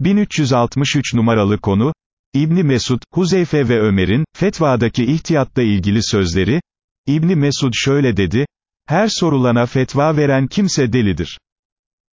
1363 numaralı konu, İbni Mesud, Huzeyfe ve Ömer'in, fetvadaki ihtiyatla ilgili sözleri, İbni Mesud şöyle dedi, her sorulana fetva veren kimse delidir.